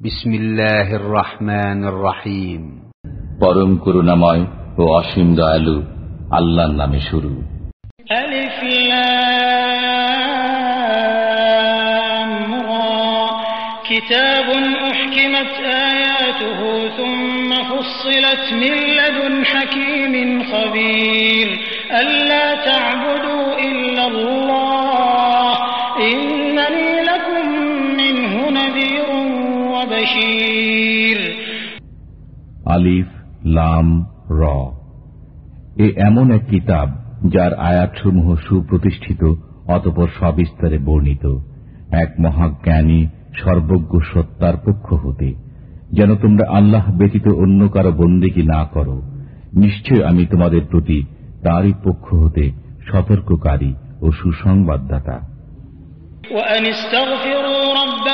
بسم الله الرحمن الرحيم পরম করুণাময় ও অসীম দয়ালু আল্লাহর নামে শুরু ألف لام را كتاب أحكمت آياته ثم فصلت من لدن حكيم خبير ألا تعبدوا আলিফ লাম র এ এমন এক কিতাব যার আয়াতসমূহ সুপ্রতিষ্ঠিত অতপর সবিস্তারে বর্ণিত এক মহাজ্ঞানী সর্বজ্ঞ সত্তার পক্ষ হতে যেন তোমরা আল্লাহ ব্যতীত অন্য কারো বন্দিগি না করো নিশ্চয় আমি তোমাদের প্রতি তারই পক্ষ হতে সতর্ককারী ও সুসংবাদদাতা وأن استغفروا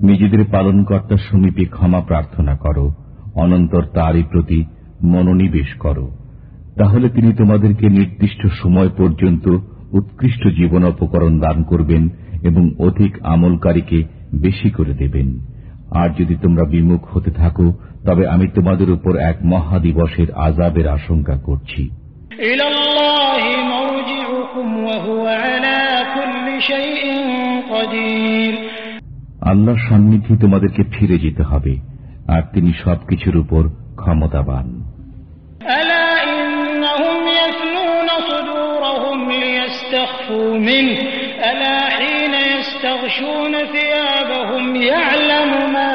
নিজেদের পালনকর্তার সমীপে ক্ষমা প্রার্থনা করো। অনন্তর তারই প্রতি মনোনিবেশ করো। তাহলে তিনি তোমাদেরকে নির্দিষ্ট সময় পর্যন্ত উৎকৃষ্ট জীবন উপকরণ দান করবেন এবং অধিক আমলকারীকে বেশি করে দেবেন। আর যদি তোমরা বিমুখ হতে থাকো, তবে আমি তোমাদের উপর এক মহাদিবসের আজাবের আশঙ্কা করছি। ইলাল্লাহি আল্লাহর সান্নিধ্যে তোমাদেরকে ফিরে যেতে হবে আর তিনি সবকিছুর উপর ক্ষমতাবান ألا إنهم يثنون صدورهم ليستخفوا منه ألا حين يستغشون ثيابهم يعلم ما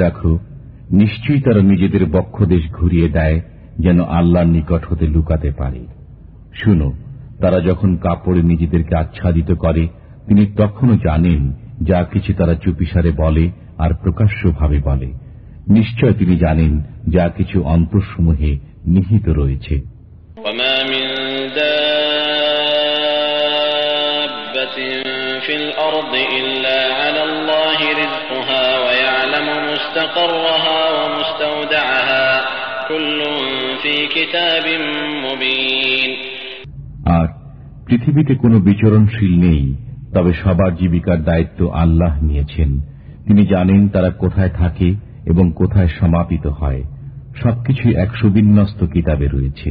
রাখো নিশ্চয়ই তারা নিজেদের বক্ষদেশ ঘুরিয়ে দেয় যেন আল্লাহর নিকট হতে লুকাতে পারে শুনো তারা যখন কাপড়ে নিজেদেরকে আচ্ছাদিত করে তিনি তখনও জানেন যা কিছু তারা চুপিসারে বলে আর প্রকাশ্যভাবে বলে নিশ্চয় তিনি জানেন যা কিছু অন্তঃসমূহে নিহিত রয়েছে وما من دابة في الأرض إلا على الله رزقها ويعلم مستقرها ومستودعها كل في كتاب مبين আর পৃথিবীতে কোনো বিচরণশীল নেই তবে সবার জীবিকার দায়িত্ব আল্লাহ নিয়েছেন তিনি জানেন তারা কোথায় থাকে এবং কোথায় সমাপিত হয় সবকিছুই এক সুবিন্যস্ত কিতাবে রয়েছে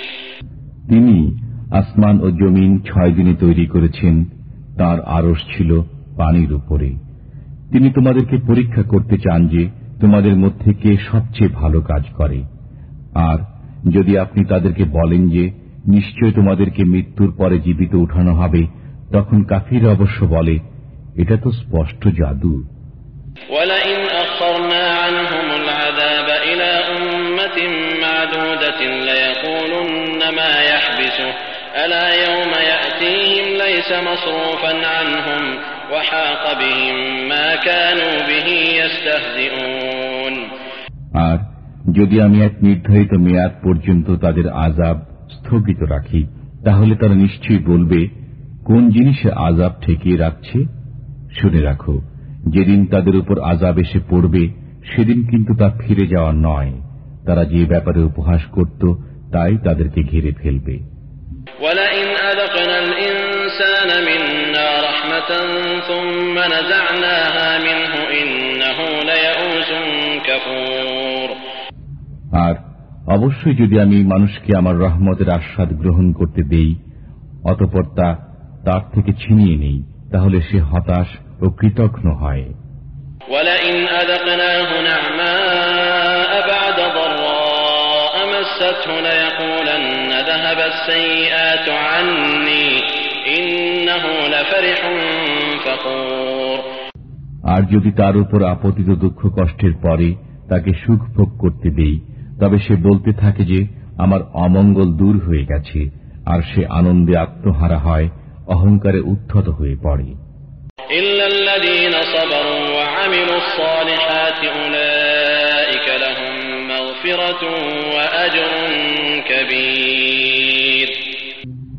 আসমান ও জমিন ছয় দিনে তৈরি করেছেন, তার আরস ছিল পানির উপরে। তিনি তোমাদেরকে পরীক্ষা করতে চান যে তোমাদের মধ্যে কে সবচেয়ে ভালো কাজ করে। আর যদি আপনি তাদেরকে বলেন যে নিশ্চয় তোমাদেরকে মৃত্যুর পরে জীবিত উঠানো হবে, তখন কাফির অবশ্য বলে, এটা তো স্পষ্ট জাদু। ألا يوم يأتيهم ليس مصروفا عنهم وحاق بهم ما كانوا به يستهزئون আর যদি আমি এক নির্ধারিত মেয়াদ পর্যন্ত তাদের আজাব স্থগিত রাখি তাহলে তারা নিশ্চয়ই বলবে কোন জিনিসে আজাব ঠেকিয়ে রাখছে শুনে রাখো যেদিন তাদের উপর আজাব এসে পড়বে সেদিন কিন্তু তা ফিরে যাওয়া নয় তারা যে ব্যাপারে উপহাস করত তাই তাদেরকে ঘিরে ফেলবে رحمة ثم نزعناها منه إنه ليئوس كفور আর অবশ্যই যদি আমি মানুষকে আমার রহমতের আস্বাদ গ্রহণ করতে দেই অতপর তা তার থেকে ছিনিয়ে নেই তাহলে সে হতাশ ও কৃতঘ্ন হয় ولئن أذقناه نعماء بعد ضراء مسته ليقولن ذهب السيئات عني إنه لفرح فخور আর যদি তার উপর আপতিত দুঃখ কষ্টের পরে তাকে সুখ ভোগ করতে দেই তবে সে বলতে থাকে যে আমার অমঙ্গল দূর হয়ে গেছে আর সে আনন্দে আত্মহারা হয় অহংকারে উত্থত হয়ে পড়ে।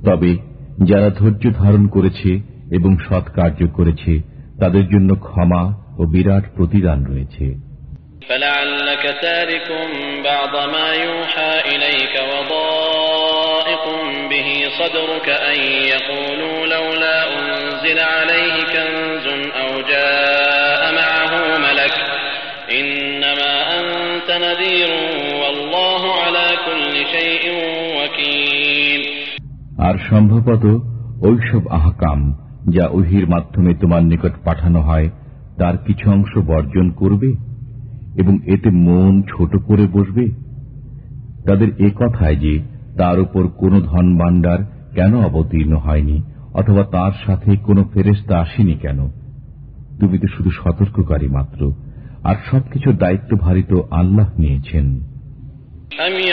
তবে যারা ধৈর্য ধারণ করেছে এবং সৎ কার্য করেছে তাদের জন্য ক্ষমা ও বিরাট প্রতিদান রয়েছে فلعلك تارك بعض ما يوحى إليك وضائق به صدرك أن يقولوا لولا أنزل عليه كنز أو جاء معه ملك إنما أنت نذير আর সম্ভবত ঐসব আহকাম যা উহির মাধ্যমে তোমার নিকট পাঠানো হয়, তার কিছু অংশ বর্জন করবে এবং এতে মন ছোট করে বসবে? তাদের এ কথায় যে তার উপর কোন ধন ভাণ্ডার কেন অবতীর্ণ হয়নি, অথবা তার সাথে কোনো ফেরেস্তা আসেনি কেন? তুমি তো শুধু সতর্ককারী মাত্র, আর সবকিছুর দায়িত্ব ভারিত আল্লাহ নিয়েছেন। আমি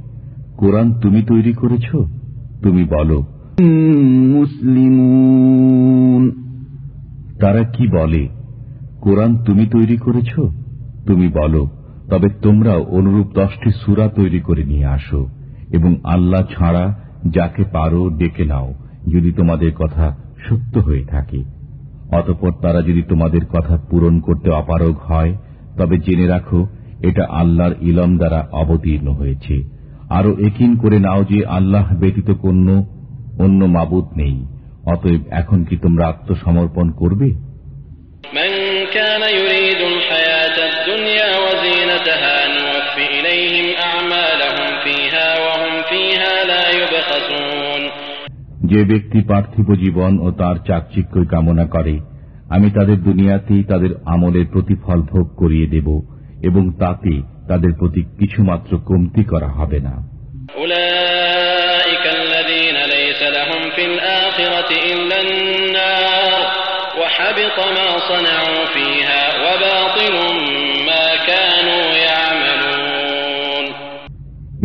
কোরআন তুমি তৈরি করেছ? তুমি বলো। মুসলিমুন। তারা কি বলে? কোরআন তুমি তৈরি করেছ? তুমি বলো। তবে তোমরাও অনুরূপ দশটি সুরা তৈরি করে নিয়ে আসো এবং আল্লাহ ছাড়া যাকে পারো ডেকে নাও যদি তোমাদের কথা সত্য হয়ে থাকে। অতপর তারা যদি তোমাদের কথা পূরণ করতে অপারগ হয় তবে জেনে রাখো এটা আল্লাহর ইলম দ্বারা অবতীর্ণ হয়েছে। আরও একিন করে নাও যে আল্লাহ ব্যতীত কোন অন্য মাবুদ নেই। অতএব এখন কি তোমরা আত্মসমর্পণ করবে? যে ব্যক্তি পার্থিব জীবন ও তার চাকচিক্যই কামনা করে আমি তাদের দুনিয়াতেই তাদের আমলের প্রতিফল ভোগ করিয়ে দেব এবং তাতে তাদের প্রতি কিছুমাত্র কমতি করা হবে না।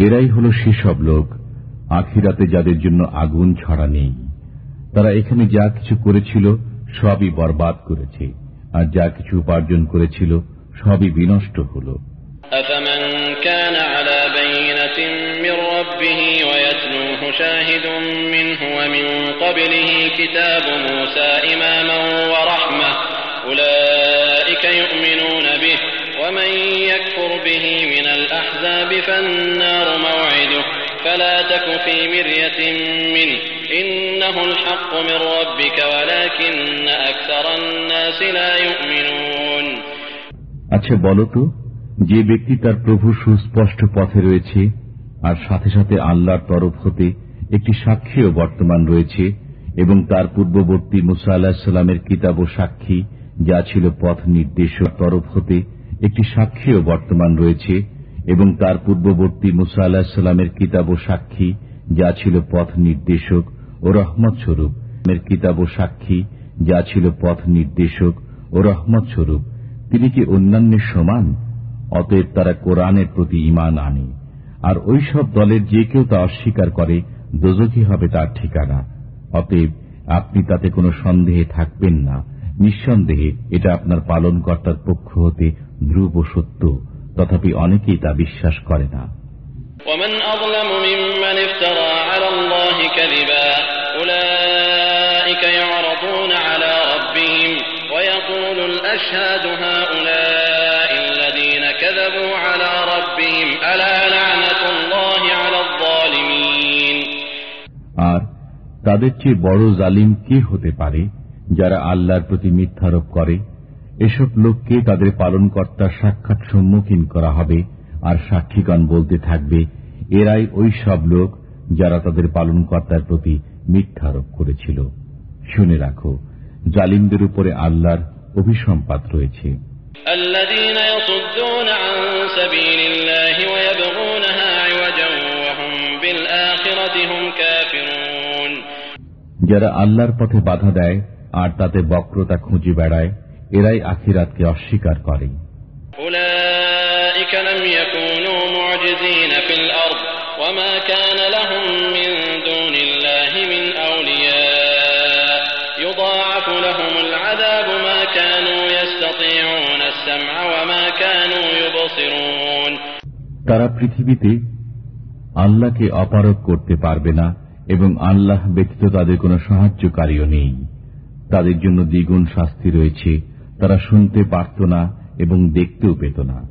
এরাই হল সেসব লোক আখিরাতে যাদের জন্য আগুন ছড়া নেই। তারা এখানে যা কিছু করেছিল সবই বরবাদ করেছে আর যা কিছু উপার্জন করেছিল সবই বিনষ্ট হলো। كان على بينة من ربه ويتلوه شاهد منه ومن قبله كتاب موسى إماما ورحمة أولئك يؤمنون به ومن يكفر به من الأحزاب فالنار موعده فلا تك في مرية منه إنه الحق من ربك ولكن أكثر الناس لا يؤمنون আচ্ছা বলো তো যে ব্যক্তি তার প্রভু সুস্পষ্ট পথে রয়েছে, আর সাথে সাথে আল্লাহর তরফ হতে একটি সাক্ষীও বর্তমান রয়েছে, এবং তার পূর্ববর্তী মুসা আল্লাহ সাল্লামের কিতাব ও সাক্ষী, যা ছিল পথ নির্দেশক তরফ হতে একটি সাক্ষীও বর্তমান রয়েছে, এবং তার পূর্ববর্তী মুসা আল্লাহ সাল্লামের কিতাব ও সাক্ষী, যা ছিল পথ নির্দেশক ও রহমত স্বরূপ কিতাব ও সাক্ষী, যা ছিল পথ নির্দেশক ও রহমত স্বরূপ তিনি কি অন্যান্যের সমান? অতএব তারা কোরআনের প্রতি ইমান আনে আর ওই সব দলের যে কেউ তা অস্বীকার করে দোজকি হবে তার ঠিকানা অতএব আপনি তাতে কোনো সন্দেহে থাকবেন না নিঃসন্দেহে এটা আপনার পালনকর্তার পক্ষ হতে ধ্রুব সত্য তথাপি অনেকেই তা বিশ্বাস করে না ومن أظلم ممن افترى على الله كذبا يعرضون على ربهم ويقول الأشهاد هؤلاء আর তাদের চেয়ে বড় জালিম কে হতে পারে যারা আল্লাহর প্রতি মিথ্যারোপ করে? এসব লোককে তাদের পালনকর্তার সাক্ষাৎ সম্মুখীন করা হবে আর সাক্ষীগণ বলতে থাকবে, এরাই ওই সব লোক যারা তাদের পালনকর্তার প্রতি মিথ্যারোপ করেছিল। শুনে রাখো, জালিমদের উপরে আল্লাহর অভিসম্পাত রয়েছে। الذين يصدون عن سبيل الله ويبغونها عوجا وهم بالآخرة هم كافرون যারা আল্লাহর পথে বাধা দেয় আর তাতে বক্রতা খুঁজে বেড়ায় এরাই আখিরাতকে অস্বীকার করে أولئك لم يكونوا معجزين في الأرض وما كان لهم من তারা পৃথিবীতে আল্লাহকে অপারক করতে পারবে না এবং আল্লাহ ব্যতীত তাদের কোনো সাহায্যকারীও নেই। তাদের জন্য দ্বিগুণ শাস্তি রয়েছে। তারা শুনতে পারত না এবং দেখতেও পেত না।